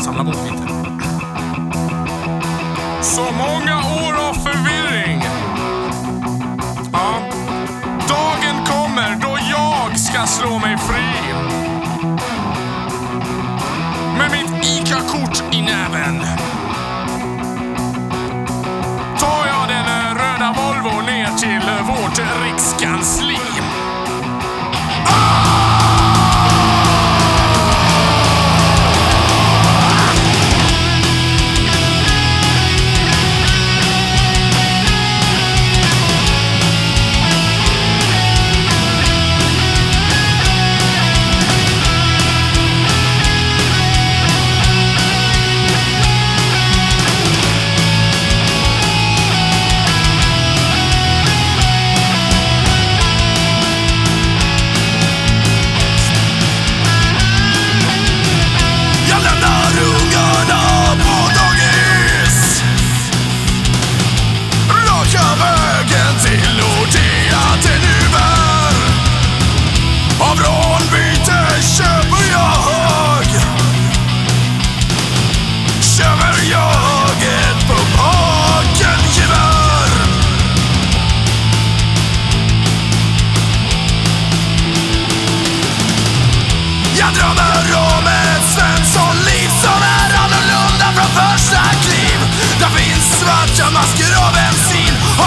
Samla bort lite. Så många år av förvirring. Ja. Dagen kommer då jag ska slå mig fri. Med mitt ICA-kort i näven. Rikskanslern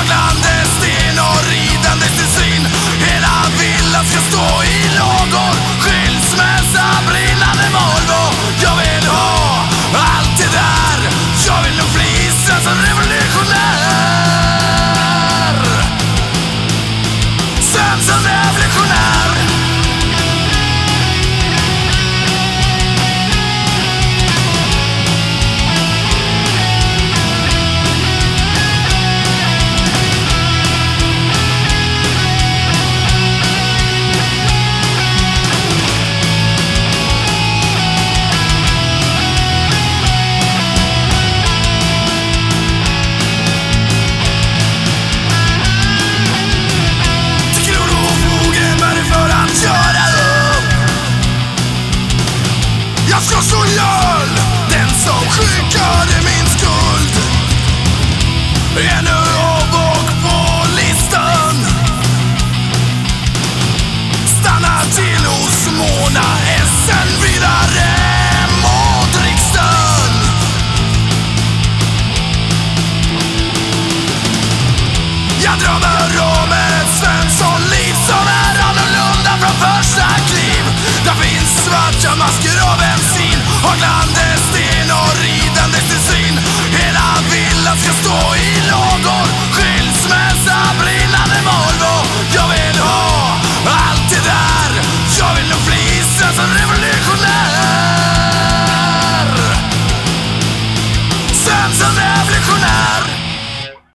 bensin sten och ridande till syn. Hela villan ska stå i lågor. Jag ska slå ihjäl den som skickade min skuld. Ännu